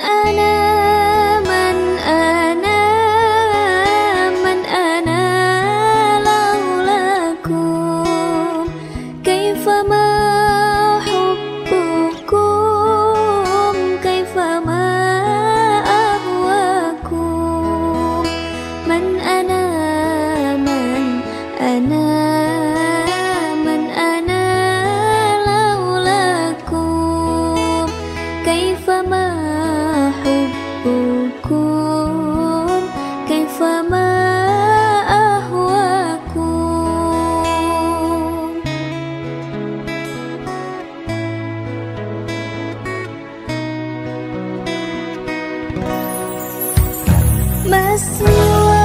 ana man ana man ana laulakum kaifa ma hubbukum? Kaifa ma abwakum man ana man ana just you.